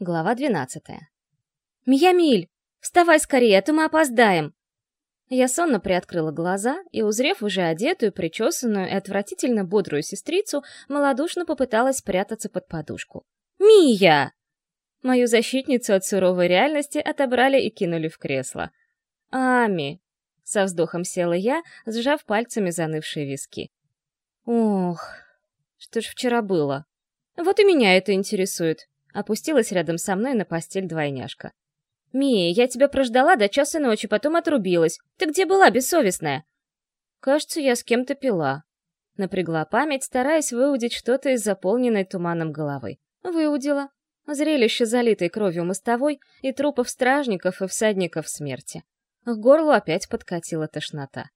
Глава двенадцатая. «Миямиль, вставай скорее, а то мы опоздаем!» Я сонно приоткрыла глаза и, узрев уже одетую, причесанную и отвратительно бодрую сестрицу, малодушно попыталась спрятаться под подушку. «Мия!» Мою защитницу от суровой реальности отобрали и кинули в кресло. «Ами!» — со вздохом села я, сжав пальцами занывшие виски. «Ох, что ж вчера было?» «Вот и меня это интересует», — опустилась рядом со мной на постель двойняшка. «Мия, я тебя прождала до часа ночи, потом отрубилась. Ты где была, бессовестная?» «Кажется, я с кем-то пила». Напрягла память, стараясь выудить что-то из заполненной туманом головы. Выудила. Зрелище залитой кровью мостовой и трупов стражников и всадников смерти. К горлу опять подкатила тошнота.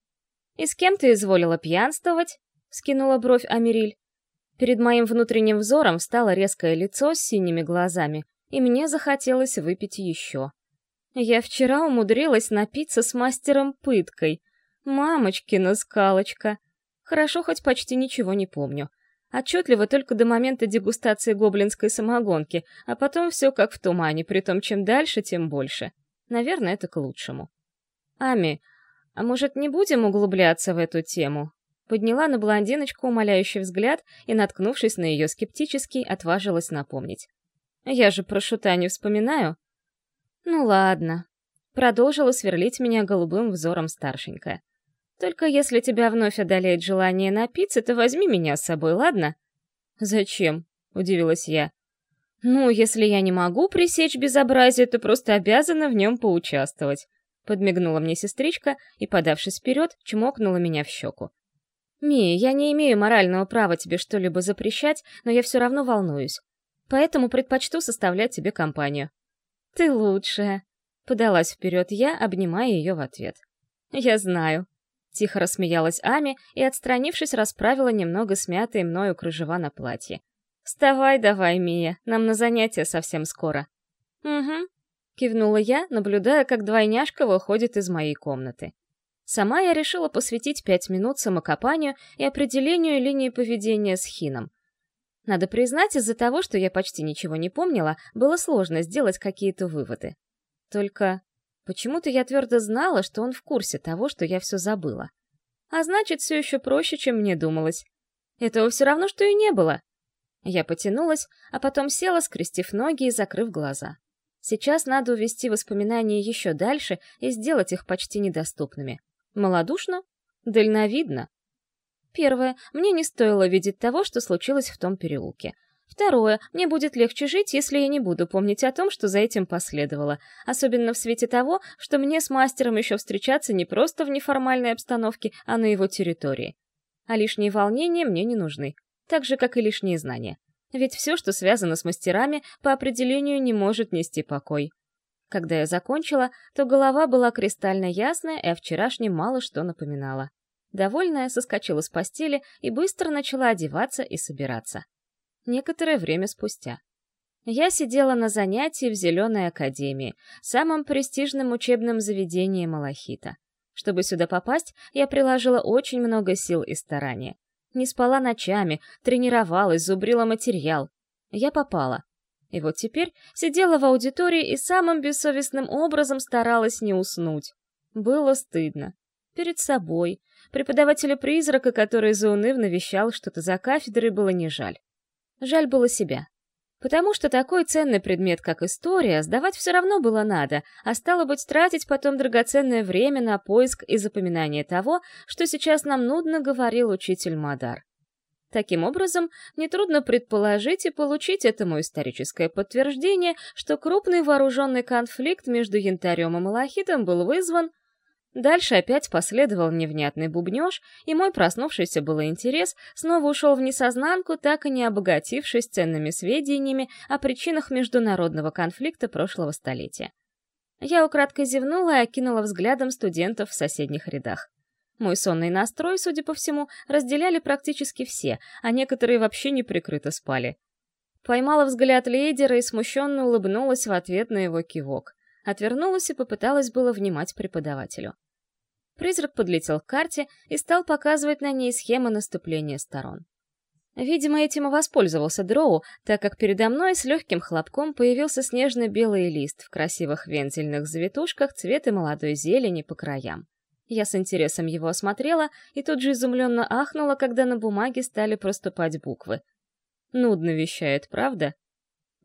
«И с кем ты изволила пьянствовать?» — скинула бровь Америль. Перед моим внутренним взором встало резкое лицо с синими глазами, и мне захотелось выпить еще. Я вчера умудрилась напиться с мастером пыткой. Мамочкина скалочка. Хорошо, хоть почти ничего не помню. Отчетливо только до момента дегустации гоблинской самогонки, а потом все как в тумане, притом чем дальше, тем больше. Наверное, это к лучшему. Ами, а может, не будем углубляться в эту тему? Подняла на блондиночку умоляющий взгляд и, наткнувшись на ее скептический, отважилась напомнить. Я же про шута не вспоминаю. Ну ладно. Продолжила сверлить меня голубым взором старшенькая. Только если тебя вновь одолеет желание напиться, то возьми меня с собой, ладно? Зачем? Удивилась я. Ну, если я не могу пресечь безобразие, то просто обязана в нем поучаствовать. Подмигнула мне сестричка и, подавшись вперед, чмокнула меня в щеку. «Мия, я не имею морального права тебе что-либо запрещать, но я все равно волнуюсь. Поэтому предпочту составлять тебе компанию». «Ты лучшая», — подалась вперед я, обнимая ее в ответ. «Я знаю», Тихо рассмеялась Ами и, отстранившись, расправила немного смятые мною кружева на платье. «Вставай давай, Мия, нам на занятия совсем скоро». «Угу», — кивнула я, наблюдая, как двойняшка выходит из моей комнаты. Сама я решила посвятить пять минут самокопанию и определению линии поведения с Хином. Надо признать, из-за того, что я почти ничего не помнила, было сложно сделать какие-то выводы. Только Почему-то я твердо знала, что он в курсе того, что я все забыла. А значит, все еще проще, чем мне думалось. Этого все равно, что и не было. Я потянулась, а потом села, скрестив ноги и закрыв глаза. Сейчас надо увести воспоминания еще дальше и сделать их почти недоступными. Молодушно? Дальновидно? Первое. Мне не стоило видеть того, что случилось в том переулке. Второе, мне будет легче жить, если я не буду помнить о том, что за этим последовало, особенно в свете того, что мне с мастером еще встречаться не просто в неформальной обстановке, а на его территории. А лишние волнения мне не нужны, так же, как и лишние знания. Ведь все, что связано с мастерами, по определению не может нести покой. Когда я закончила, то голова была кристально ясная и о вчерашнем мало что напоминала. Довольная, соскочила с постели и быстро начала одеваться и собираться некоторое время спустя. Я сидела на занятии в Зеленой Академии, самом престижном учебном заведении Малахита. Чтобы сюда попасть, я приложила очень много сил и старания. Не спала ночами, тренировалась, зубрила материал. Я попала. И вот теперь сидела в аудитории и самым бессовестным образом старалась не уснуть. Было стыдно. Перед собой. Преподавателя-призрака, который заунывно вещал что-то за кафедрой, было не жаль. Жаль было себя. Потому что такой ценный предмет, как история, сдавать все равно было надо, а стало быть, тратить потом драгоценное время на поиск и запоминание того, что сейчас нам нудно говорил учитель Мадар. Таким образом, нетрудно предположить и получить этому историческое подтверждение, что крупный вооруженный конфликт между Янтарем и Малахитом был вызван Дальше опять последовал невнятный бубнёж, и мой проснувшийся было интерес снова ушел в несознанку, так и не обогатившись ценными сведениями о причинах международного конфликта прошлого столетия. Я украдкой зевнула и окинула взглядом студентов в соседних рядах. Мой сонный настрой, судя по всему, разделяли практически все, а некоторые вообще неприкрыто спали. Поймала взгляд лидера и смущенно улыбнулась в ответ на его кивок. Отвернулась и попыталась было внимать преподавателю. Призрак подлетел к карте и стал показывать на ней схемы наступления сторон. Видимо, этим и воспользовался Дроу, так как передо мной с легким хлопком появился снежно-белый лист в красивых вензельных завитушках цвета молодой зелени по краям. Я с интересом его осмотрела и тут же изумленно ахнула, когда на бумаге стали проступать буквы. Нудно вещает, правда?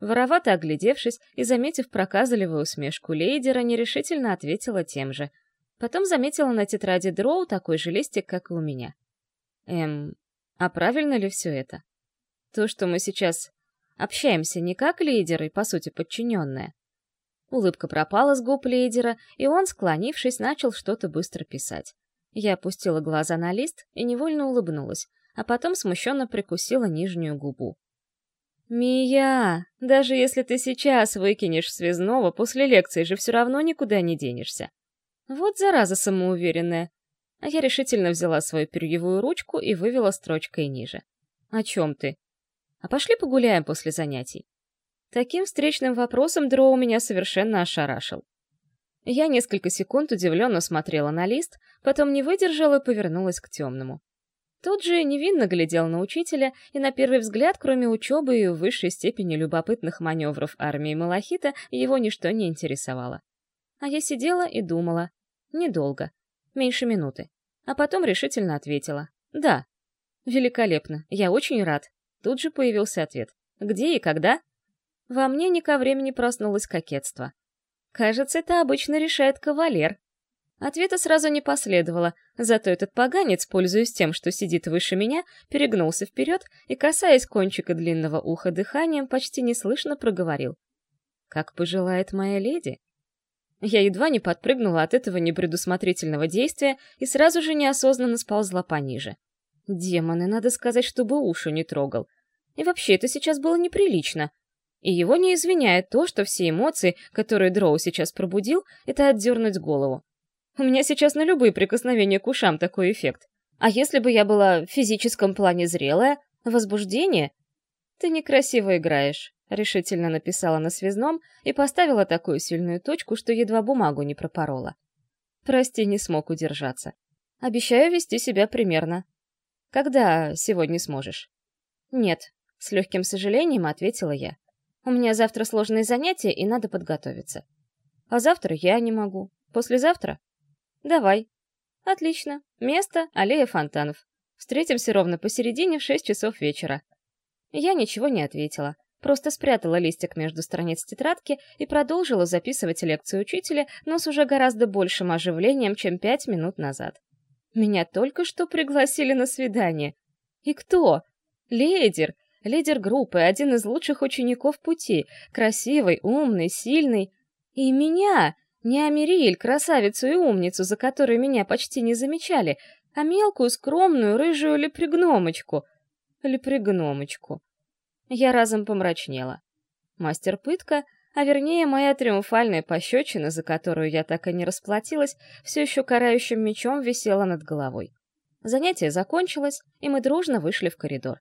Воровато оглядевшись и заметив проказливую усмешку лейдера, нерешительно ответила тем же. Потом заметила на тетради Дроу такой же листик, как и у меня. Эм, а правильно ли все это? То, что мы сейчас общаемся не как лидеры, по сути, подчиненные. Улыбка пропала с губ лидера, и он, склонившись, начал что-то быстро писать. Я опустила глаза на лист и невольно улыбнулась, а потом смущенно прикусила нижнюю губу. «Мия, даже если ты сейчас выкинешь связного, после лекции же все равно никуда не денешься. Вот зараза самоуверенная. А я решительно взяла свою перьевую ручку и вывела строчкой ниже. «О чем ты?» «А пошли погуляем после занятий». Таким встречным вопросом Дроу меня совершенно ошарашил. Я несколько секунд удивленно смотрела на лист, потом не выдержала и повернулась к темному. Тот же невинно глядел на учителя, и на первый взгляд, кроме учебы и высшей степени любопытных маневров армии Малахита, его ничто не интересовало. А я сидела и думала. Недолго меньше минуты. А потом решительно ответила. «Да». «Великолепно. Я очень рад». Тут же появился ответ. «Где и когда?» Во мне не ко времени проснулось кокетство. Кажется, это обычно решает кавалер. Ответа сразу не последовало, зато этот поганец, пользуясь тем, что сидит выше меня, перегнулся вперед и, касаясь кончика длинного уха дыханием, почти неслышно проговорил. «Как пожелает моя леди?» Я едва не подпрыгнула от этого непредусмотрительного действия и сразу же неосознанно сползла пониже. Демоны, надо сказать, чтобы уши не трогал. И вообще, это сейчас было неприлично. И его не извиняет то, что все эмоции, которые Дроу сейчас пробудил, это отдернуть голову. У меня сейчас на любые прикосновения к ушам такой эффект. А если бы я была в физическом плане зрелая, возбуждение? Ты некрасиво играешь. — решительно написала на связном и поставила такую сильную точку, что едва бумагу не пропорола. «Прости, не смог удержаться. Обещаю вести себя примерно. Когда сегодня сможешь?» «Нет», — с легким сожалением ответила я. «У меня завтра сложные занятия, и надо подготовиться». «А завтра я не могу. Послезавтра?» «Давай». «Отлично. Место — аллея фонтанов. Встретимся ровно посередине в шесть часов вечера». Я ничего не ответила. Просто спрятала листик между страниц тетрадки и продолжила записывать лекцию учителя, но с уже гораздо большим оживлением, чем пять минут назад. Меня только что пригласили на свидание. И кто? Лидер. Лидер группы, один из лучших учеников пути. Красивый, умный, сильный. И меня! Не Америль, красавицу и умницу, за которой меня почти не замечали, а мелкую, скромную, рыжую лепригномочку. Лепригномочку. Я разом помрачнела. Мастер пытка, а вернее моя триумфальная пощечина, за которую я так и не расплатилась, все еще карающим мечом висела над головой. Занятие закончилось, и мы дружно вышли в коридор.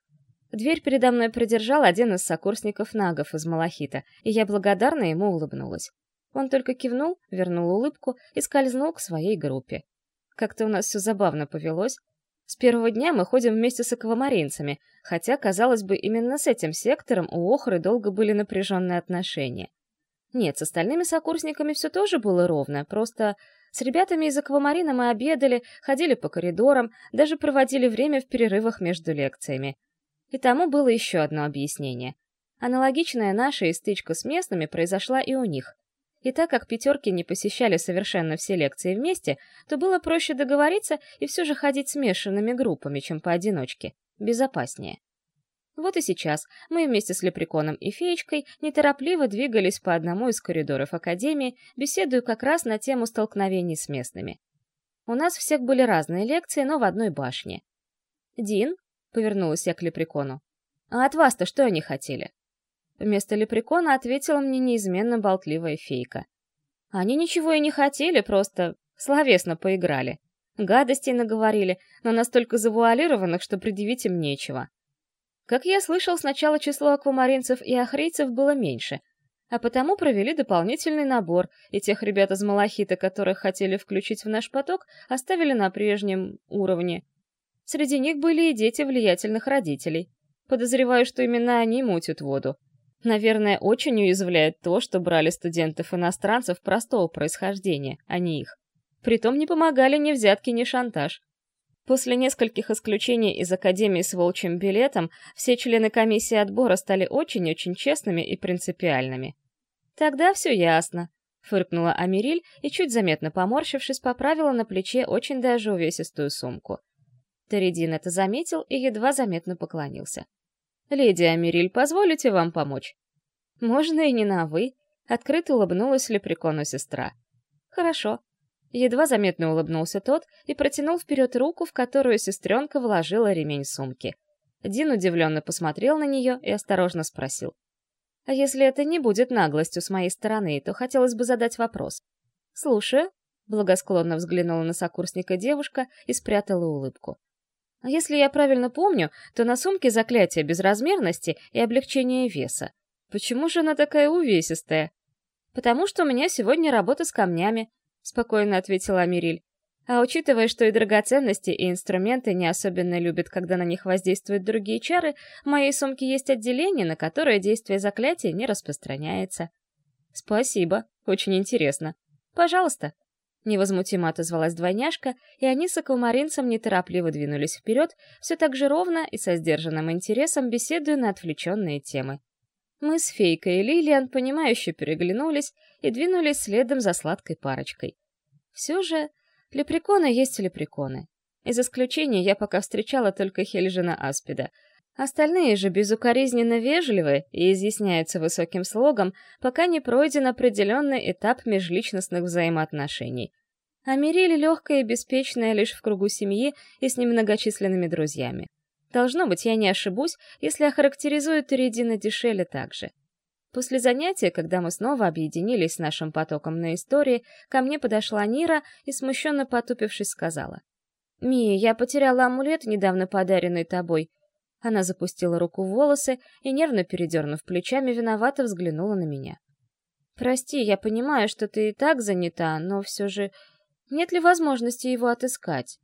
Дверь передо мной придержал один из сокурсников нагов из Малахита, и я благодарно ему улыбнулась. Он только кивнул, вернул улыбку и скользнул к своей группе. Как-то у нас все забавно повелось, с первого дня мы ходим вместе с аквамаринцами, хотя, казалось бы, именно с этим сектором у Охры долго были напряженные отношения. Нет, с остальными сокурсниками все тоже было ровно, просто с ребятами из аквамарина мы обедали, ходили по коридорам, даже проводили время в перерывах между лекциями. И тому было еще одно объяснение. Аналогичная наша стычка с местными произошла и у них. И так как пятерки не посещали совершенно все лекции вместе, то было проще договориться и все же ходить смешанными группами, чем поодиночке. Безопаснее. Вот и сейчас мы вместе с Лепреконом и Феечкой неторопливо двигались по одному из коридоров Академии, беседуя как раз на тему столкновений с местными. У нас всех были разные лекции, но в одной башне. «Дин?» — повернулась я к Лепрекону. «А от вас-то что они хотели?» Вместо лепрекона ответила мне неизменно болтливая фейка. Они ничего и не хотели, просто словесно поиграли. Гадостей наговорили, но настолько завуалированных, что предъявить им нечего. Как я слышал, сначала число аквамаринцев и охрейцев было меньше, а потому провели дополнительный набор, и тех ребят из Малахита, которых хотели включить в наш поток, оставили на прежнем уровне. Среди них были и дети влиятельных родителей. Подозреваю, что именно они мутят воду. Наверное, очень уязвляет то, что брали студентов-иностранцев простого происхождения, а не их. Притом не помогали ни взятки, ни шантаж. После нескольких исключений из Академии с волчьим билетом, все члены комиссии отбора стали очень-очень честными и принципиальными. «Тогда все ясно», — фыркнула Америль и, чуть заметно поморщившись, поправила на плече очень даже увесистую сумку. Торидин это заметил и едва заметно поклонился. «Леди Америль, позволите вам помочь?» «Можно и не на «вы», — открыто улыбнулась лепрекону сестра. «Хорошо». Едва заметно улыбнулся тот и протянул вперед руку, в которую сестренка вложила ремень сумки. Дин удивленно посмотрел на нее и осторожно спросил. «А если это не будет наглостью с моей стороны, то хотелось бы задать вопрос». «Слушаю», — благосклонно взглянула на сокурсника девушка и спрятала улыбку. А если я правильно помню, то на сумке заклятие безразмерности и облегчения веса. Почему же она такая увесистая? Потому что у меня сегодня работа с камнями, спокойно ответила Мириль. А учитывая, что и драгоценности, и инструменты не особенно любят, когда на них воздействуют другие чары, в моей сумке есть отделение, на которое действие заклятия не распространяется. Спасибо, очень интересно. Пожалуйста, Невозмутимо отозвалась двойняшка, и они с аквамаринцем неторопливо двинулись вперед, все так же ровно и со сдержанным интересом беседуя на отвлеченные темы. Мы с Фейкой и Лилиан, понимающе переглянулись и двинулись следом за сладкой парочкой. Все же, лепреконы есть лепреконы. Из исключения я пока встречала только Хельжина Аспида. Остальные же безукоризненно вежливы и изъясняются высоким слогом, пока не пройден определенный этап межличностных взаимоотношений а Мириль легкая и беспечная лишь в кругу семьи и с немногочисленными друзьями. Должно быть, я не ошибусь, если охарактеризую Теридина так же. После занятия, когда мы снова объединились с нашим потоком на истории, ко мне подошла Нира и, смущенно потупившись, сказала. «Мия, я потеряла амулет, недавно подаренный тобой». Она запустила руку в волосы и, нервно передернув плечами, виновато взглянула на меня. «Прости, я понимаю, что ты и так занята, но все же нет ли возможности его отыскать?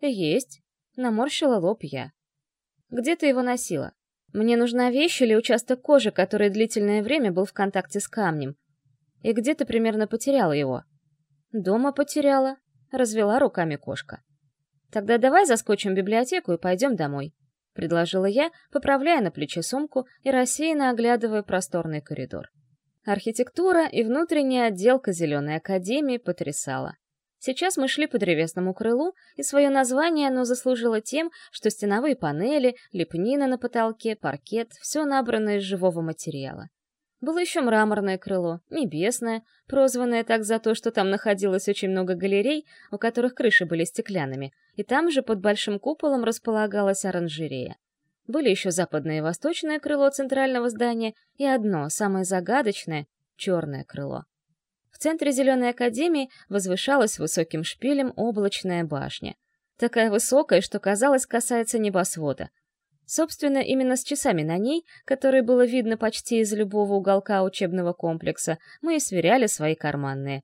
Есть. Наморщила лоб я. Где ты его носила? Мне нужна вещь или участок кожи, который длительное время был в контакте с камнем. И где ты примерно потеряла его? Дома потеряла. Развела руками кошка. Тогда давай заскочим в библиотеку и пойдем домой. — предложила я, поправляя на плече сумку и рассеянно оглядывая просторный коридор. Архитектура и внутренняя отделка Зеленой Академии потрясала. Сейчас мы шли по древесному крылу, и свое название оно заслужило тем, что стеновые панели, лепнина на потолке, паркет — все набрано из живого материала. Было еще мраморное крыло, небесное, прозванное так за то, что там находилось очень много галерей, у которых крыши были стеклянными, и там же под большим куполом располагалась оранжерея. Были еще западное и восточное крыло центрального здания и одно, самое загадочное — черное крыло. В центре Зеленой Академии возвышалась высоким шпилем облачная башня. Такая высокая, что, казалось, касается небосвода. Собственно, именно с часами на ней, которые было видно почти из любого уголка учебного комплекса, мы и сверяли свои карманные.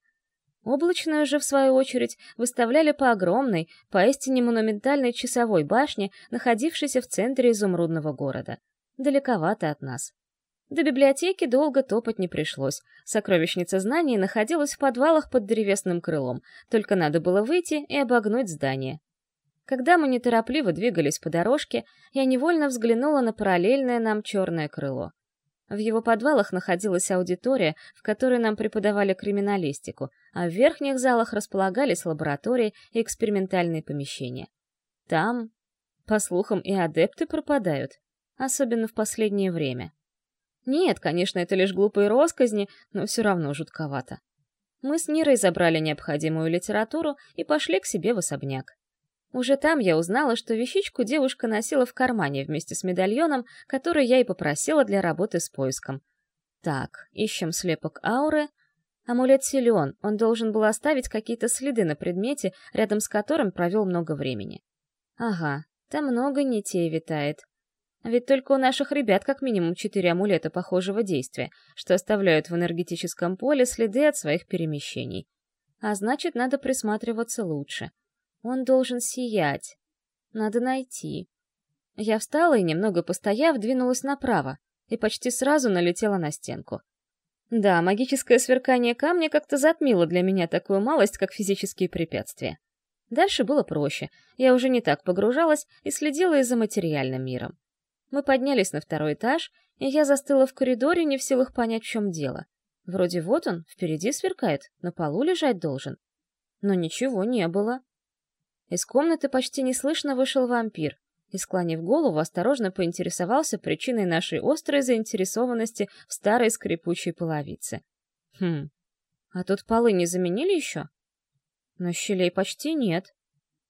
Облачную же, в свою очередь, выставляли по огромной, поистине монументальной часовой башне, находившейся в центре изумрудного города. Далековато от нас. До библиотеки долго топать не пришлось. Сокровищница знаний находилась в подвалах под древесным крылом, только надо было выйти и обогнуть здание. Когда мы неторопливо двигались по дорожке, я невольно взглянула на параллельное нам черное крыло. В его подвалах находилась аудитория, в которой нам преподавали криминалистику, а в верхних залах располагались лаборатории и экспериментальные помещения. Там, по слухам, и адепты пропадают, особенно в последнее время. Нет, конечно, это лишь глупые росказни, но все равно жутковато. Мы с Нирой забрали необходимую литературу и пошли к себе в особняк. Уже там я узнала, что вещичку девушка носила в кармане вместе с медальоном, который я и попросила для работы с поиском. Так, ищем слепок ауры. Амулет силен, он должен был оставить какие-то следы на предмете, рядом с которым провел много времени. Ага, там много нитей витает. Ведь только у наших ребят как минимум четыре амулета похожего действия, что оставляют в энергетическом поле следы от своих перемещений. А значит, надо присматриваться лучше. Он должен сиять. Надо найти. Я встала и, немного постояв, двинулась направо и почти сразу налетела на стенку. Да, магическое сверкание камня как-то затмило для меня такую малость, как физические препятствия. Дальше было проще. Я уже не так погружалась и следила и за материальным миром. Мы поднялись на второй этаж, и я застыла в коридоре, не в силах понять, в чем дело. Вроде вот он, впереди сверкает, на полу лежать должен. Но ничего не было. Из комнаты почти неслышно вышел вампир и, склонив голову, осторожно поинтересовался причиной нашей острой заинтересованности в старой скрипучей половице. Хм, а тут полы не заменили еще? Но щелей почти нет.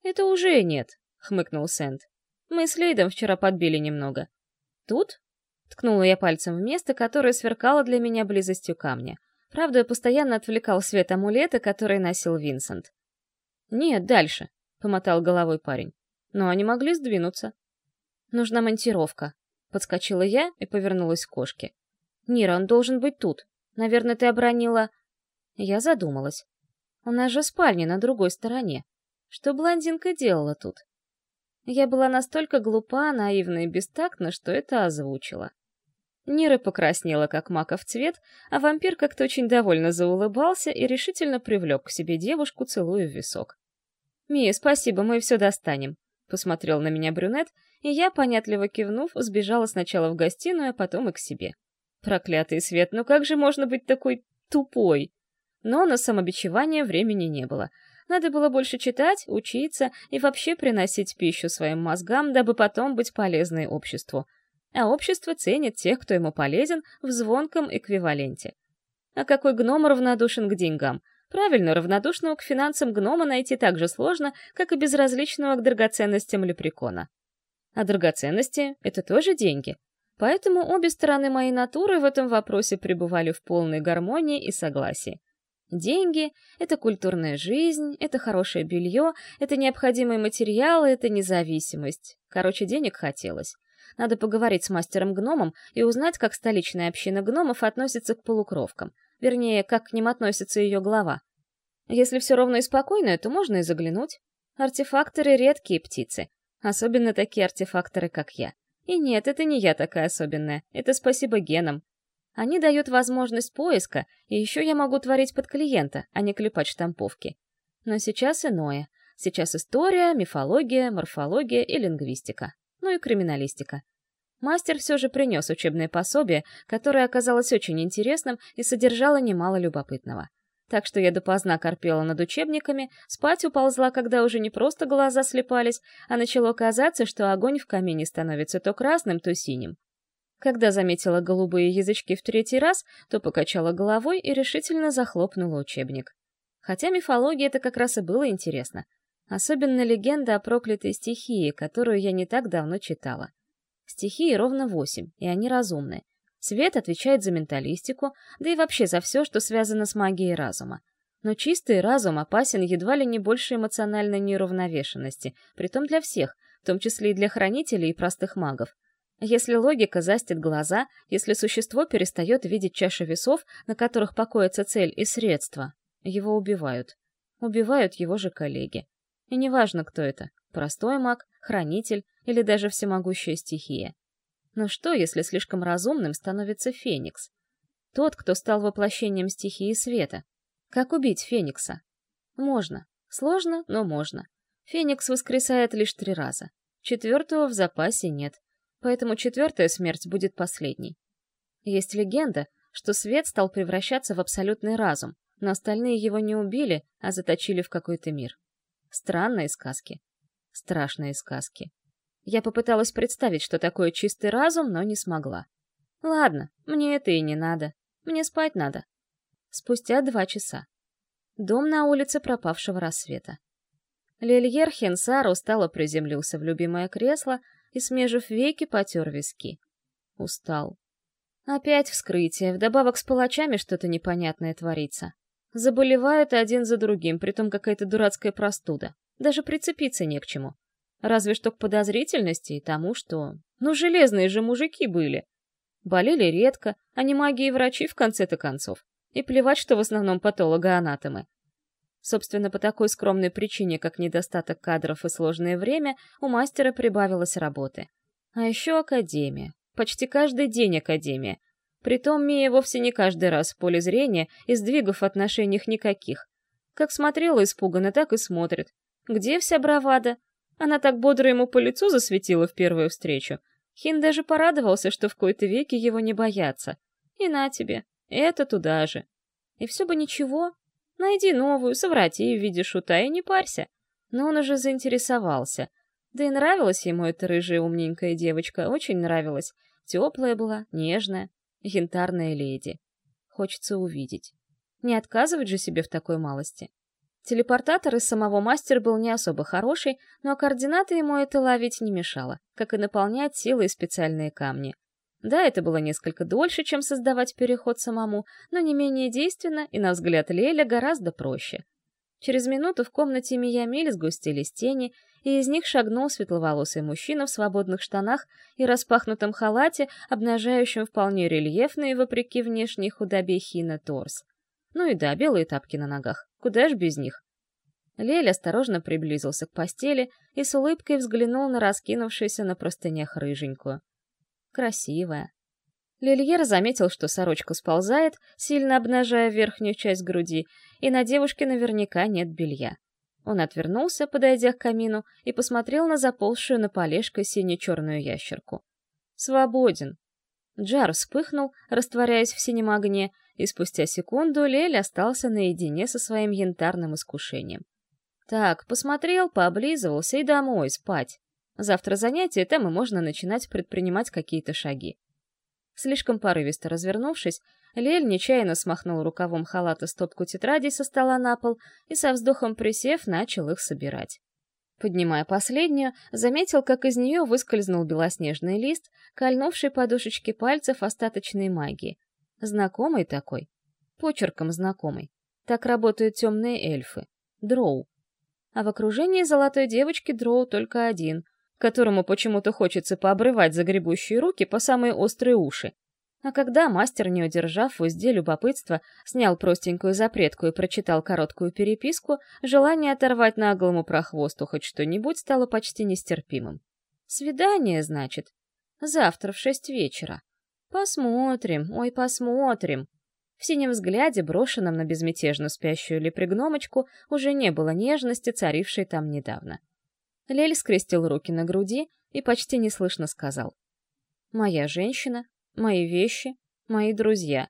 Это уже нет, хмыкнул Сент. Мы с Лейдом вчера подбили немного. Тут? Ткнула я пальцем в место, которое сверкало для меня близостью камня. Правда, постоянно отвлекал свет амулета, который носил Винсент. «Нет, дальше», — помотал головой парень но они могли сдвинуться. «Нужна монтировка», — подскочила я и повернулась к кошке. «Нира, он должен быть тут. Наверное, ты обронила...» Я задумалась. «У нас же спальня на другой стороне. Что блондинка делала тут?» Я была настолько глупа, наивна и бестактна, что это озвучила. Нира покраснела, как маков цвет, а вампир как-то очень довольно заулыбался и решительно привлек к себе девушку, целуя в висок. «Мия, спасибо, мы все достанем», Посмотрел на меня брюнет, и я, понятливо кивнув, сбежала сначала в гостиную, а потом и к себе. Проклятый свет, ну как же можно быть такой тупой? Но на самобичевание времени не было. Надо было больше читать, учиться и вообще приносить пищу своим мозгам, дабы потом быть полезной обществу. А общество ценит тех, кто ему полезен, в звонком эквиваленте. А какой гном равнодушен к деньгам? Правильно, равнодушного к финансам гнома найти так же сложно, как и безразличного к драгоценностям лепрекона. А драгоценности — это тоже деньги. Поэтому обе стороны моей натуры в этом вопросе пребывали в полной гармонии и согласии. Деньги — это культурная жизнь, это хорошее белье, это необходимые материалы, это независимость. Короче, денег хотелось. Надо поговорить с мастером-гномом и узнать, как столичная община гномов относится к полукровкам — Вернее, как к ним относится ее глава. Если все ровно и спокойно, то можно и заглянуть. Артефакторы — редкие птицы. Особенно такие артефакторы, как я. И нет, это не я такая особенная. Это спасибо генам. Они дают возможность поиска, и еще я могу творить под клиента, а не клепать штамповки. Но сейчас иное. Сейчас история, мифология, морфология и лингвистика. Ну и криминалистика. Мастер все же принес учебное пособие, которое оказалось очень интересным и содержало немало любопытного. Так что я допоздна корпела над учебниками, спать уползла, когда уже не просто глаза слепались, а начало казаться, что огонь в камине становится то красным, то синим. Когда заметила голубые язычки в третий раз, то покачала головой и решительно захлопнула учебник. Хотя мифология это как раз и было интересно. Особенно легенда о проклятой стихии, которую я не так давно читала. Стихии ровно восемь, и они разумны. Свет отвечает за менталистику, да и вообще за все, что связано с магией разума. Но чистый разум опасен едва ли не больше эмоциональной неуравновешенности, притом для всех, в том числе и для хранителей и простых магов. Если логика застит глаза, если существо перестает видеть чаши весов, на которых покоятся цель и средства, его убивают. Убивают его же коллеги. И неважно, кто это — простой маг, хранитель или даже всемогущая стихия. Но что, если слишком разумным становится Феникс? Тот, кто стал воплощением стихии света. Как убить Феникса? Можно. Сложно, но можно. Феникс воскресает лишь три раза. Четвертого в запасе нет. Поэтому четвертая смерть будет последней. Есть легенда, что свет стал превращаться в абсолютный разум, но остальные его не убили, а заточили в какой-то мир. Странные сказки. Страшные сказки. Я попыталась представить, что такое чистый разум, но не смогла. Ладно, мне это и не надо. Мне спать надо. Спустя два часа. Дом на улице пропавшего рассвета. Лильер Хенсар устало приземлился в любимое кресло и, смежив веки, потер виски. Устал. Опять вскрытие, вдобавок с палачами что-то непонятное творится. Заболевают один за другим, притом какая-то дурацкая простуда. Даже прицепиться не к чему. Разве что к подозрительности и тому, что... Ну, железные же мужики были. Болели редко, а не маги и врачи в конце-то концов. И плевать, что в основном патологоанатомы. Собственно, по такой скромной причине, как недостаток кадров и сложное время, у мастера прибавилось работы. А еще академия. Почти каждый день академия. Притом Мия вовсе не каждый раз в поле зрения и сдвигов в отношениях никаких. Как смотрела испуганно, так и смотрит. Где вся бравада? Она так бодро ему по лицу засветила в первую встречу. Хин даже порадовался, что в кои-то веки его не боятся. И на тебе, это туда же. И все бы ничего. Найди новую, соврати в виде шута и не парься. Но он уже заинтересовался. Да и нравилась ему эта рыжая умненькая девочка, очень нравилась. Теплая была, нежная, янтарная леди. Хочется увидеть. Не отказывать же себе в такой малости. Телепортатор из самого мастера был не особо хороший, но координаты ему это ловить не мешало, как и наполнять силой специальные камни. Да, это было несколько дольше, чем создавать переход самому, но не менее действенно и, на взгляд Леля, гораздо проще. Через минуту в комнате Миямиль сгустились тени, и из них шагнул светловолосый мужчина в свободных штанах и распахнутом халате, обнажающем вполне рельефный, вопреки внешней худобе хина, торс. Ну и да, белые тапки на ногах. Куда ж без них? Лель осторожно приблизился к постели и с улыбкой взглянул на раскинувшуюся на простынях рыженькую. Красивая. Лильер заметил, что сорочка сползает, сильно обнажая верхнюю часть груди, и на девушке наверняка нет белья. Он отвернулся, подойдя к камину, и посмотрел на заползшую на полежкой сине-черную ящерку. «Свободен!» Джар вспыхнул, растворяясь в синем огне, и спустя секунду Лель остался наедине со своим янтарным искушением. Так, посмотрел, пооблизывался и домой, спать. Завтра занятие, там и можно начинать предпринимать какие-то шаги. Слишком порывисто развернувшись, Лель нечаянно смахнул рукавом халата стопку тетрадей со стола на пол и со вздохом присев начал их собирать. Поднимая последнюю, заметил, как из нее выскользнул белоснежный лист, кольнувший подушечки пальцев остаточной магии — Знакомый такой. Почерком знакомый. Так работают темные эльфы. Дроу. А в окружении золотой девочки дроу только один, которому почему-то хочется пообрывать загребущие руки по самые острые уши. А когда мастер, не удержав в узде любопытства, снял простенькую запретку и прочитал короткую переписку, желание оторвать наглому прохвосту хоть что-нибудь стало почти нестерпимым. «Свидание, значит? Завтра в шесть вечера. Посмотрим, ой, посмотрим. В синем взгляде, брошенном на безмятежно спящую лепрегномочку, уже не было нежности, царившей там недавно. Лель скрестил руки на груди и почти неслышно сказал. «Моя женщина, мои вещи, мои друзья.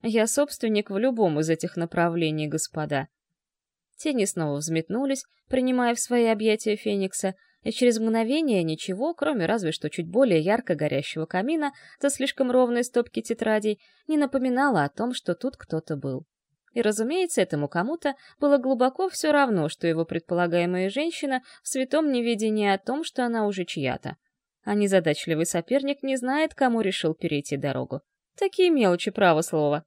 Я собственник в любом из этих направлений, господа». Тени снова взметнулись, принимая в свои объятия Феникса, и через мгновение ничего, кроме разве что чуть более ярко горящего камина за слишком ровной стопки тетрадей, не напоминало о том, что тут кто-то был. И, разумеется, этому кому-то было глубоко все равно, что его предполагаемая женщина в святом неведении о том, что она уже чья-то. А незадачливый соперник не знает, кому решил перейти дорогу. Такие мелочи, право слово.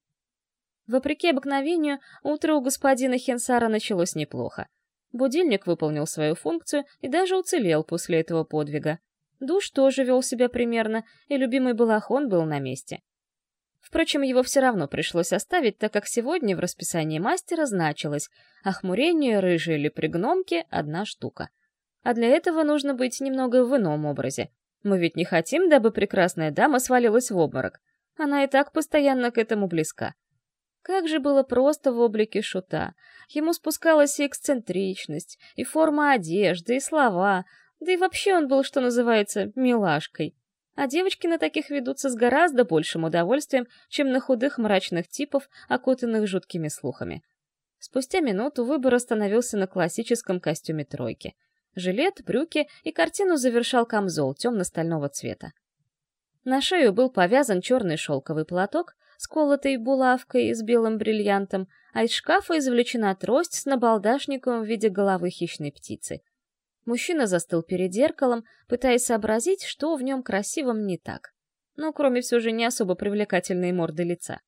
Вопреки обыкновению, утро у господина Хенсара началось неплохо. Будильник выполнил свою функцию и даже уцелел после этого подвига. Душ тоже вел себя примерно, и любимый балахон был на месте. Впрочем, его все равно пришлось оставить, так как сегодня в расписании мастера значилось «Охмурение рыжей или пригномки — одна штука». А для этого нужно быть немного в ином образе. Мы ведь не хотим, дабы прекрасная дама свалилась в обморок. Она и так постоянно к этому близка. Как же было просто в облике шута. Ему спускалась и эксцентричность, и форма одежды, и слова, да и вообще он был, что называется, милашкой. А девочки на таких ведутся с гораздо большим удовольствием, чем на худых мрачных типов, окутанных жуткими слухами. Спустя минуту выбор остановился на классическом костюме тройки. Жилет, брюки и картину завершал камзол темно-стального цвета. На шею был повязан черный шелковый платок, сколотой булавкой с белым бриллиантом, а из шкафа извлечена трость с набалдашником в виде головы хищной птицы. Мужчина застыл перед зеркалом, пытаясь сообразить, что в нем красивом не так. Ну, кроме все же не особо привлекательной морды лица.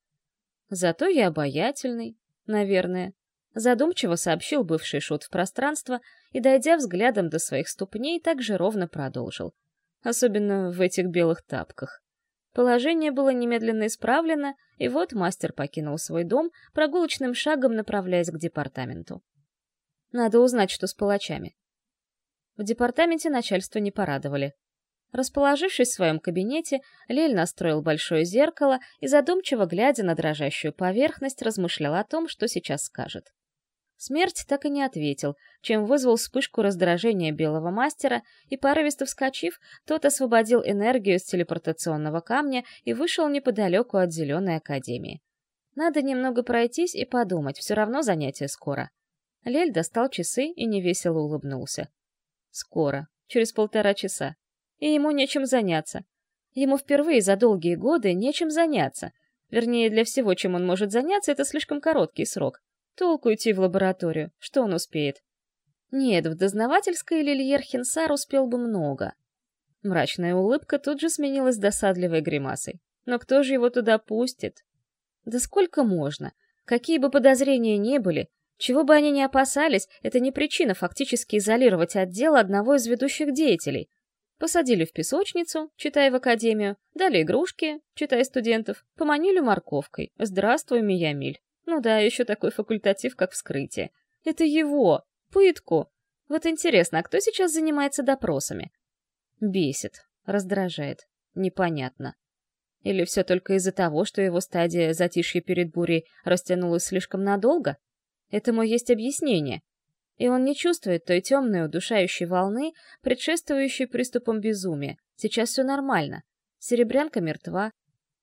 Зато я обаятельный, наверное. Задумчиво сообщил бывший шут в пространство и, дойдя взглядом до своих ступней, так же ровно продолжил. Особенно в этих белых тапках. Положение было немедленно исправлено, и вот мастер покинул свой дом, прогулочным шагом направляясь к департаменту. Надо узнать, что с палачами. В департаменте начальство не порадовали. Расположившись в своем кабинете, Лель настроил большое зеркало и, задумчиво глядя на дрожащую поверхность, размышлял о том, что сейчас скажет. Смерть так и не ответил, чем вызвал вспышку раздражения белого мастера, и, порывисто вскочив, тот освободил энергию из телепортационного камня и вышел неподалеку от Зеленой Академии. Надо немного пройтись и подумать, все равно занятие скоро. Лель достал часы и невесело улыбнулся. Скоро, через полтора часа. И ему нечем заняться. Ему впервые за долгие годы нечем заняться. Вернее, для всего, чем он может заняться, это слишком короткий срок. Толку идти в лабораторию, что он успеет? Нет, в дознавательской Лильер Хинсар успел бы много. Мрачная улыбка тут же сменилась досадливой гримасой. Но кто же его туда пустит? Да сколько можно? Какие бы подозрения ни были, чего бы они ни опасались, это не причина фактически изолировать отдел одного из ведущих деятелей. Посадили в песочницу, читая в академию, дали игрушки, читая студентов, поманили морковкой. Здравствуй, Миямиль. Ну да, еще такой факультатив, как вскрытие. Это его! Пытку! Вот интересно, а кто сейчас занимается допросами? Бесит, раздражает, непонятно. Или все только из-за того, что его стадия затишья перед бурей растянулась слишком надолго? Этому есть объяснение. И он не чувствует той темной удушающей волны, предшествующей приступам безумия. Сейчас все нормально. Серебрянка мертва,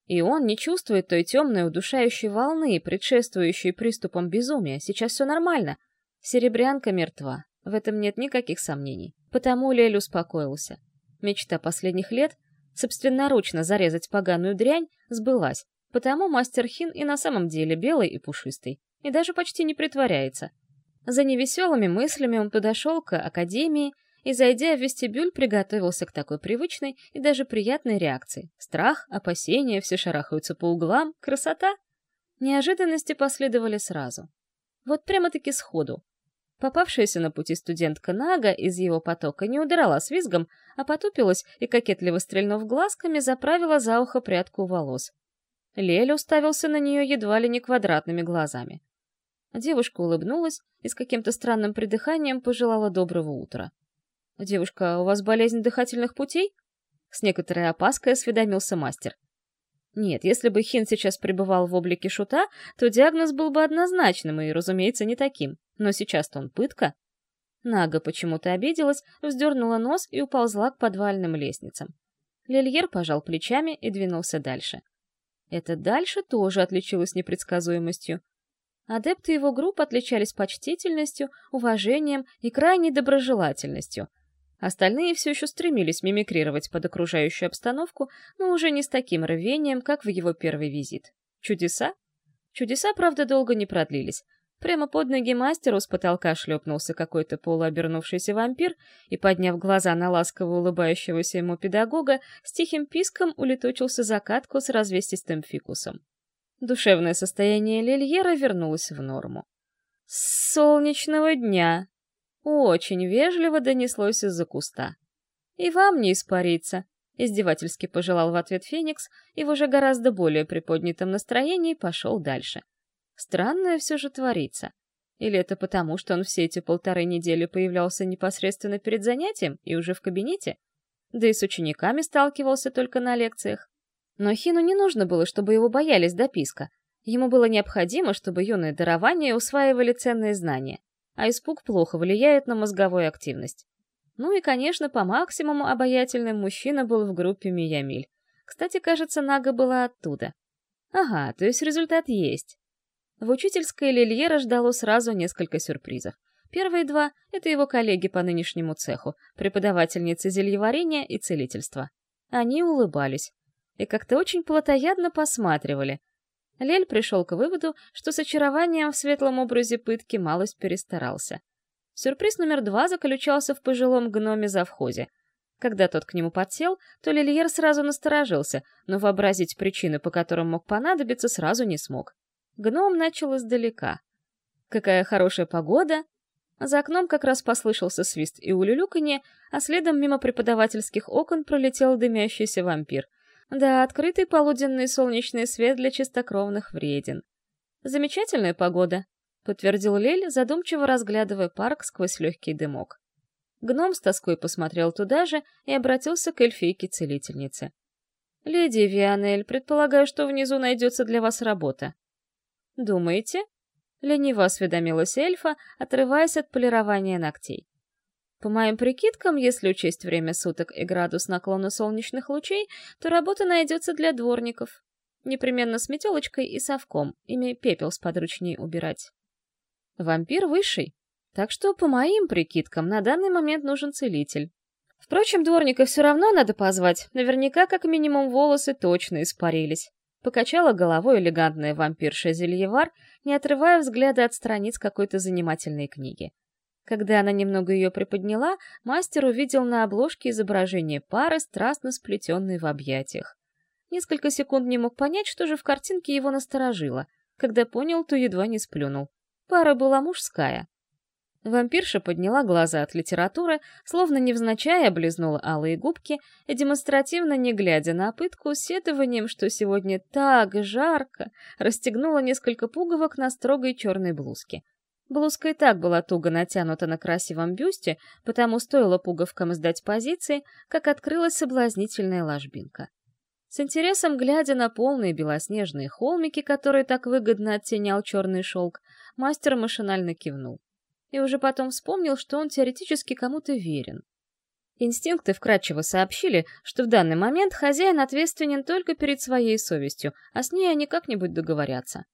и он не чувствует той темной удушающей волны, предшествующей приступам безумия. Сейчас все нормально. Серебрянка мертва. В этом нет никаких сомнений. Потому Лель успокоился. Мечта последних лет — собственноручно зарезать поганую дрянь — сбылась. Потому мастер Хин и на самом деле белый и пушистый. И даже почти не притворяется. За невеселыми мыслями он подошел к академии и, зайдя в вестибюль, приготовился к такой привычной и даже приятной реакции. Страх, опасения, все шарахаются по углам, красота. Неожиданности последовали сразу. Вот прямо-таки сходу. Попавшаяся на пути студентка Нага из его потока не удрала с визгом, а потупилась и, кокетливо стрельнув глазками, заправила за ухо прядку волос. Лель уставился на нее едва ли не квадратными глазами. Девушка улыбнулась и с каким-то странным придыханием пожелала доброго утра. «Девушка, у вас болезнь дыхательных путей?» С некоторой опаской осведомился мастер. Нет, если бы Хин сейчас пребывал в облике шута, то диагноз был бы однозначным и, разумеется, не таким. Но сейчас-то он пытка. Нага почему-то обиделась, вздернула нос и уползла к подвальным лестницам. Лильер пожал плечами и двинулся дальше. Это дальше тоже отличилось непредсказуемостью. Адепты его групп отличались почтительностью, уважением и крайней доброжелательностью — Остальные все еще стремились мимикрировать под окружающую обстановку, но уже не с таким рвением, как в его первый визит. Чудеса? Чудеса, правда, долго не продлились. Прямо под ноги мастеру с потолка шлепнулся какой-то полуобернувшийся вампир и, подняв глаза на ласково улыбающегося ему педагога, с тихим писком улетучился за катку с развесистым фикусом. Душевное состояние Лильера вернулось в норму. «Солнечного дня!» Очень вежливо донеслось из-за куста. «И вам не испариться», — издевательски пожелал в ответ Феникс и в уже гораздо более приподнятом настроении пошел дальше. Странное все же творится. Или это потому, что он все эти полторы недели появлялся непосредственно перед занятием и уже в кабинете? Да и с учениками сталкивался только на лекциях. Но Хину не нужно было, чтобы его боялись до писка. Ему было необходимо, чтобы юные дарования усваивали ценные знания а испуг плохо влияет на мозговую активность. Ну и, конечно, по максимуму обаятельным мужчина был в группе Миямиль. Кстати, кажется, Нага была оттуда. Ага, то есть результат есть. В учительской Лильера ждало сразу несколько сюрпризов. Первые два — это его коллеги по нынешнему цеху, преподавательницы зельеварения и целительства. Они улыбались и как-то очень плотоядно посматривали, Лель пришел к выводу, что с очарованием в светлом образе пытки малость перестарался. Сюрприз номер два заключался в пожилом гноме завхозе. Когда тот к нему подсел, то Лильер сразу насторожился, но вообразить причины, по которым мог понадобиться, сразу не смог. Гном начал издалека. «Какая хорошая погода!» За окном как раз послышался свист и улюлюканье, а следом мимо преподавательских окон пролетел дымящийся вампир. Да, открытый полуденный солнечный свет для чистокровных вреден. Замечательная погода, подтвердил Лель, задумчиво разглядывая парк сквозь легкий дымок. Гном с тоской посмотрел туда же и обратился к эльфийке-целительнице. «Леди Вианель, предполагаю, что внизу найдется для вас работа». «Думаете?» — лениво осведомилась эльфа, отрываясь от полирования ногтей. По моим прикидкам, если учесть время суток и градус наклона солнечных лучей, то работа найдется для дворников. Непременно с метелочкой и совком, ими пепел с подручней убирать. Вампир высший, так что, по моим прикидкам, на данный момент нужен целитель. Впрочем, дворника все равно надо позвать, наверняка как минимум волосы точно испарились. Покачала головой элегантная вампирша Зельевар, не отрывая взгляда от страниц какой-то занимательной книги. Когда она немного ее приподняла, мастер увидел на обложке изображение пары, страстно сплетенной в объятиях. Несколько секунд не мог понять, что же в картинке его насторожило. Когда понял, то едва не сплюнул. Пара была мужская. Вампирша подняла глаза от литературы, словно невзначай облизнула алые губки и, демонстративно не глядя на пытку, сетованием, что сегодня так жарко, расстегнула несколько пуговок на строгой черной блузке. Блузка и так была туго натянута на красивом бюсте, потому стоило пуговкам сдать позиции, как открылась соблазнительная ложбинка. С интересом глядя на полные белоснежные холмики, которые так выгодно оттенял черный шелк, мастер машинально кивнул. И уже потом вспомнил, что он теоретически кому-то верен. Инстинкты вкратчиво сообщили, что в данный момент хозяин ответственен только перед своей совестью, а с ней они как-нибудь договорятся.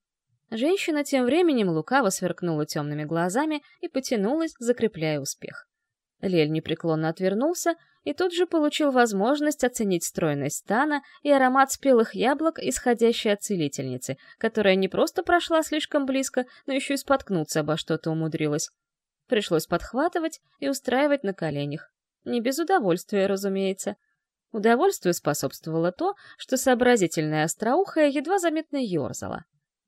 Женщина тем временем лукаво сверкнула темными глазами и потянулась, закрепляя успех. Лель непреклонно отвернулся и тут же получил возможность оценить стройность стана и аромат спелых яблок, исходящий от целительницы, которая не просто прошла слишком близко, но еще и споткнуться обо что-то умудрилась. Пришлось подхватывать и устраивать на коленях. Не без удовольствия, разумеется. Удовольствию способствовало то, что сообразительная остроухая едва заметно ерзала.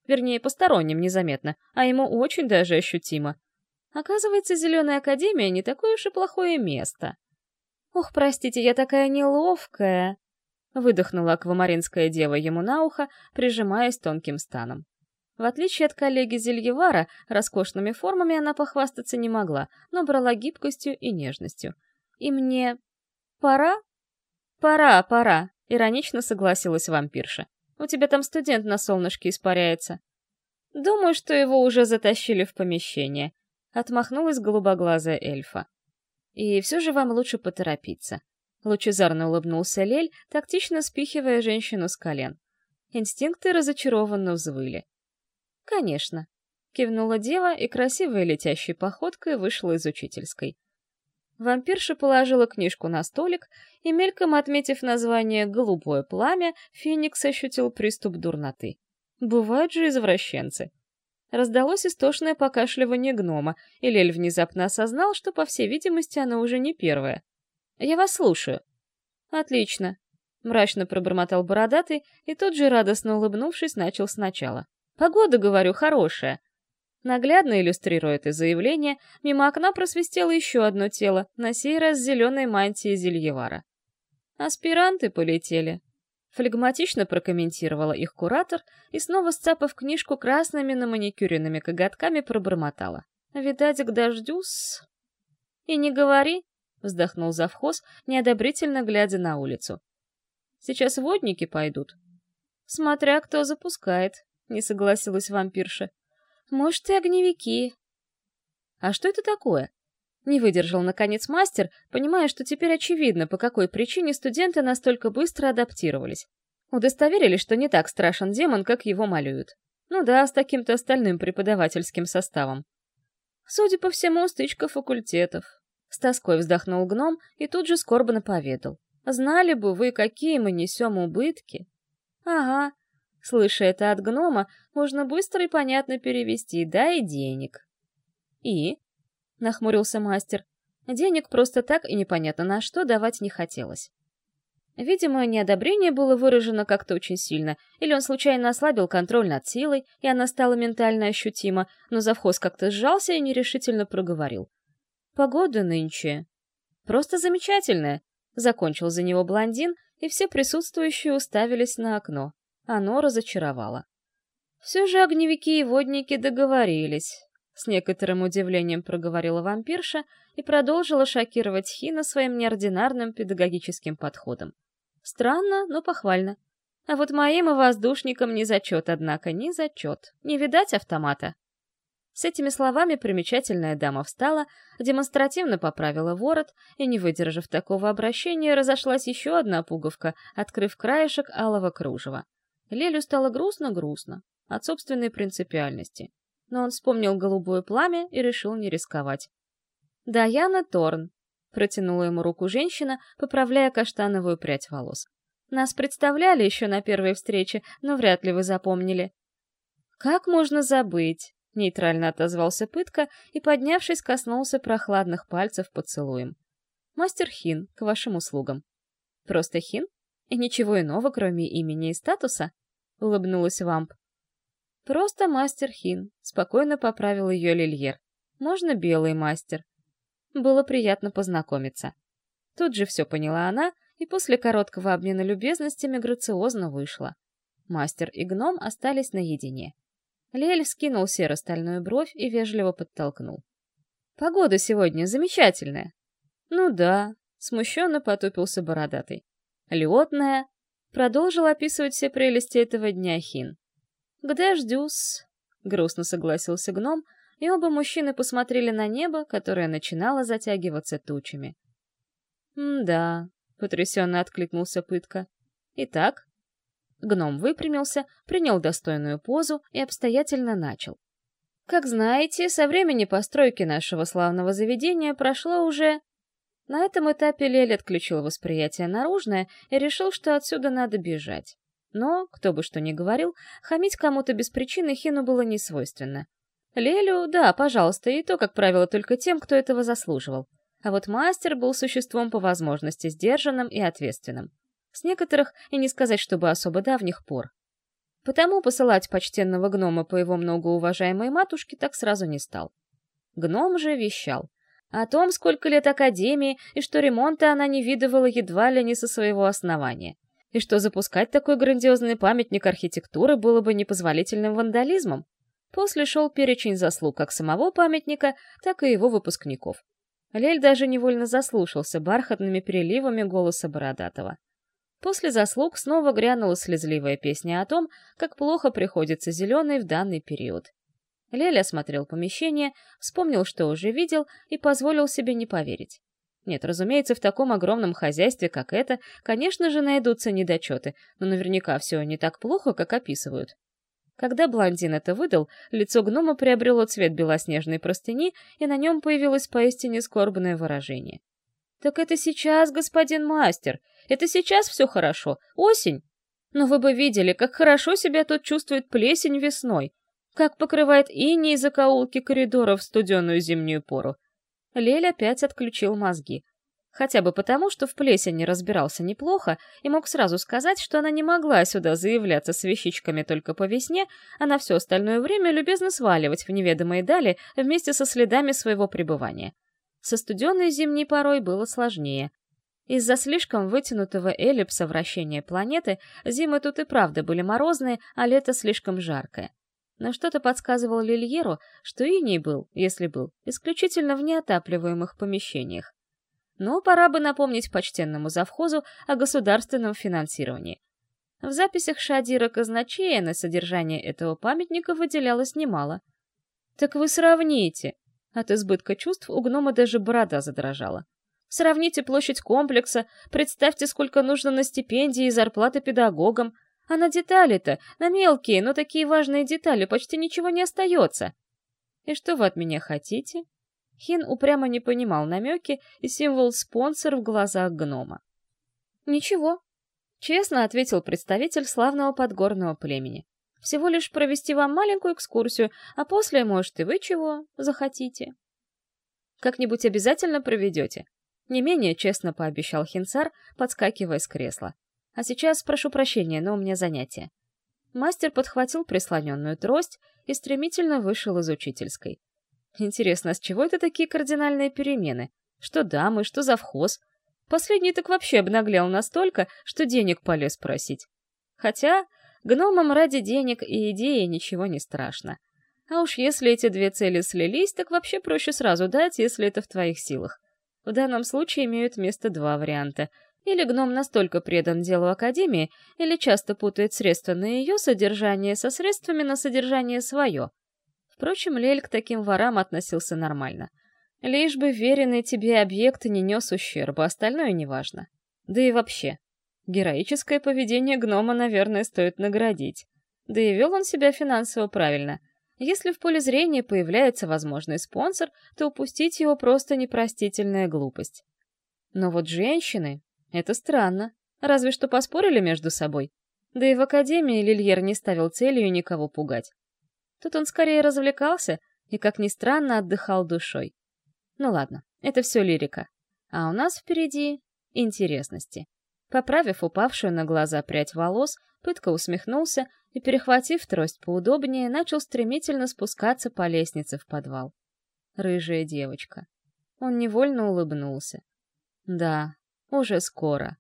Вернее, посторонним незаметно, а ему очень даже ощутимо. Оказывается, Зеленая Академия не такое уж и плохое место. «Ох, простите, я такая неловкая!» Выдохнула аквамаринская дева ему на ухо, прижимаясь тонким станом. В отличие от коллеги Зельевара, роскошными формами она похвастаться не могла, но брала гибкостью и нежностью. «И мне... пора?» «Пора, пора», — иронично согласилась вампирша. У тебя там студент на солнышке испаряется. Думаю, что его уже затащили в помещение. Отмахнулась голубоглазая эльфа. И все же вам лучше поторопиться. Лучезарно улыбнулся Лель, тактично спихивая женщину с колен. Инстинкты разочарованно взвыли. «Конечно», — кивнула дева и красивой летящей походкой вышла из учительской. Вампирша положила книжку на столик, и, мельком отметив название «Голубое пламя», Феникс ощутил приступ дурноты. Бывают же извращенцы. Раздалось истошное покашливание гнома, и Лель внезапно осознал, что, по всей видимости, она уже не первая. «Я вас слушаю». «Отлично», — мрачно пробормотал бородатый, и тут же, радостно улыбнувшись, начал сначала. «Погода, говорю, хорошая. Наглядно иллюстрируя это заявление, мимо окна просвистело еще одно тело, на сей раз зеленой мантии Зельевара. «Аспиранты полетели», — флегматично прокомментировала их куратор и снова сцапав книжку красными на маникюренными коготками пробормотала. «Видать, к дождю-с...» «И не говори», — вздохнул завхоз, неодобрительно глядя на улицу. «Сейчас водники пойдут». «Смотря кто запускает», — не согласилась вампирша. Может, и огневики. А что это такое? Не выдержал, наконец, мастер, понимая, что теперь очевидно, по какой причине студенты настолько быстро адаптировались. Удостоверились, что не так страшен демон, как его малюют. Ну да, с таким-то остальным преподавательским составом. Судя по всему, стычка факультетов. С тоской вздохнул гном и тут же скорбно поведал. Знали бы вы, какие мы несем убытки. Ага, Слыша это от гнома, можно быстро и понятно перевести «дай денег». «И?» — нахмурился мастер. Денег просто так и непонятно на что давать не хотелось. Видимо, неодобрение было выражено как-то очень сильно, или он случайно ослабил контроль над силой, и она стала ментально ощутима, но завхоз как-то сжался и нерешительно проговорил. «Погода нынче...» «Просто замечательная», — закончил за него блондин, и все присутствующие уставились на окно. Оно разочаровало. Все же огневики и водники договорились. С некоторым удивлением проговорила вампирша и продолжила шокировать Хина своим неординарным педагогическим подходом. Странно, но похвально. А вот моим и воздушникам не зачет, однако, не зачет. Не видать автомата. С этими словами примечательная дама встала, демонстративно поправила ворот и, не выдержав такого обращения, разошлась еще одна пуговка, открыв краешек алого кружева. Лелю стало грустно-грустно от собственной принципиальности. Но он вспомнил голубое пламя и решил не рисковать. «Даяна Торн», — протянула ему руку женщина, поправляя каштановую прядь волос. «Нас представляли еще на первой встрече, но вряд ли вы запомнили». «Как можно забыть?» Нейтрально отозвался пытка и, поднявшись, коснулся прохладных пальцев поцелуем. «Мастер Хин, к вашим услугам». «Просто Хин? И ничего иного, кроме имени и статуса?» — улыбнулась Вамп. «Просто мастер Хин», — спокойно поправил ее Лильер. «Можно белый мастер?» Было приятно познакомиться. Тут же все поняла она, и после короткого обмена любезностями грациозно вышла. Мастер и гном остались наедине. Лель скинул серо-стальную бровь и вежливо подтолкнул. «Погода сегодня замечательная». «Ну да», — смущенно потупился бородатый. «Летная», — продолжил описывать все прелести этого дня Хин. «Где ждюсь?» — грустно согласился гном, и оба мужчины посмотрели на небо, которое начинало затягиваться тучами. «М-да», — потрясенно откликнулся Пытка. «Итак, Гном выпрямился, принял достойную позу и обстоятельно начал. Как знаете, со времени постройки нашего славного заведения прошло уже... На этом этапе Лель отключил восприятие наружное и решил, что отсюда надо бежать. Но, кто бы что ни говорил, хамить кому-то без причины Хину было не свойственно. Лелю, да, пожалуйста, и то, как правило, только тем, кто этого заслуживал. А вот мастер был существом по возможности сдержанным и ответственным. С некоторых, и не сказать, чтобы особо давних пор. Потому посылать почтенного гнома по его многоуважаемой матушке так сразу не стал. Гном же вещал. О том, сколько лет Академии, и что ремонта она не видывала едва ли не со своего основания. И что запускать такой грандиозный памятник архитектуры было бы непозволительным вандализмом. После шел перечень заслуг как самого памятника, так и его выпускников. Лель даже невольно заслушался бархатными переливами голоса Бородатого. После заслуг снова грянула слезливая песня о том, как плохо приходится зеленый в данный период. Леля осмотрел помещение, вспомнил, что уже видел, и позволил себе не поверить. Нет, разумеется, в таком огромном хозяйстве, как это, конечно же, найдутся недочеты, но наверняка все не так плохо, как описывают. Когда блондин это выдал, лицо гнома приобрело цвет белоснежной простыни, и на нем появилось поистине скорбное выражение. «Так это сейчас, господин мастер! Это сейчас все хорошо. Осень. Но вы бы видели, как хорошо себя тут чувствует плесень весной. Как покрывает иней закоулки коридоров в студеную зимнюю пору. Лель опять отключил мозги. Хотя бы потому, что в плесени разбирался неплохо и мог сразу сказать, что она не могла сюда заявляться с вещичками только по весне, а на все остальное время любезно сваливать в неведомые дали вместе со следами своего пребывания. Со студеной зимней порой было сложнее. Из-за слишком вытянутого эллипса вращения планеты зимы тут и правда были морозные, а лето слишком жаркое. Но что-то подсказывало Лильеру, что иней был, если был, исключительно в неотапливаемых помещениях. Но пора бы напомнить почтенному завхозу о государственном финансировании. В записях Шадира Казначея на содержание этого памятника выделялось немало. «Так вы сравните!» От избытка чувств у гнома даже борода задрожала. Сравните площадь комплекса, представьте, сколько нужно на стипендии и зарплаты педагогам. А на детали-то, на мелкие, но такие важные детали, почти ничего не остается. И что вы от меня хотите? Хин упрямо не понимал намеки и символ спонсор в глазах гнома. Ничего, честно ответил представитель славного подгорного племени. Всего лишь провести вам маленькую экскурсию, а после, может, и вы чего захотите. Как-нибудь обязательно проведете. Не менее честно пообещал Хинцар, подскакивая с кресла. А сейчас прошу прощения, но у меня занятие. Мастер подхватил прислоненную трость и стремительно вышел из учительской. Интересно, с чего это такие кардинальные перемены? Что дамы, что завхоз? Последний так вообще обнаглел настолько, что денег полез просить. Хотя гномам ради денег и идеи ничего не страшно. А уж если эти две цели слились, так вообще проще сразу дать, если это в твоих силах. В данном случае имеют место два варианта. Или гном настолько предан делу Академии, или часто путает средства на ее содержание со средствами на содержание свое. Впрочем, Лель к таким ворам относился нормально. Лишь бы веренный тебе объект не нес ущерба, остальное неважно. Да и вообще, героическое поведение гнома, наверное, стоит наградить. Да и вел он себя финансово правильно — если в поле зрения появляется возможный спонсор, то упустить его просто непростительная глупость. Но вот женщины — это странно. Разве что поспорили между собой. Да и в академии Лильер не ставил целью никого пугать. Тут он скорее развлекался и, как ни странно, отдыхал душой. Ну ладно, это все лирика. А у нас впереди интересности. Поправив упавшую на глаза прядь волос, Пытка усмехнулся и, перехватив трость поудобнее, начал стремительно спускаться по лестнице в подвал. Рыжая девочка. Он невольно улыбнулся. Да, уже скоро.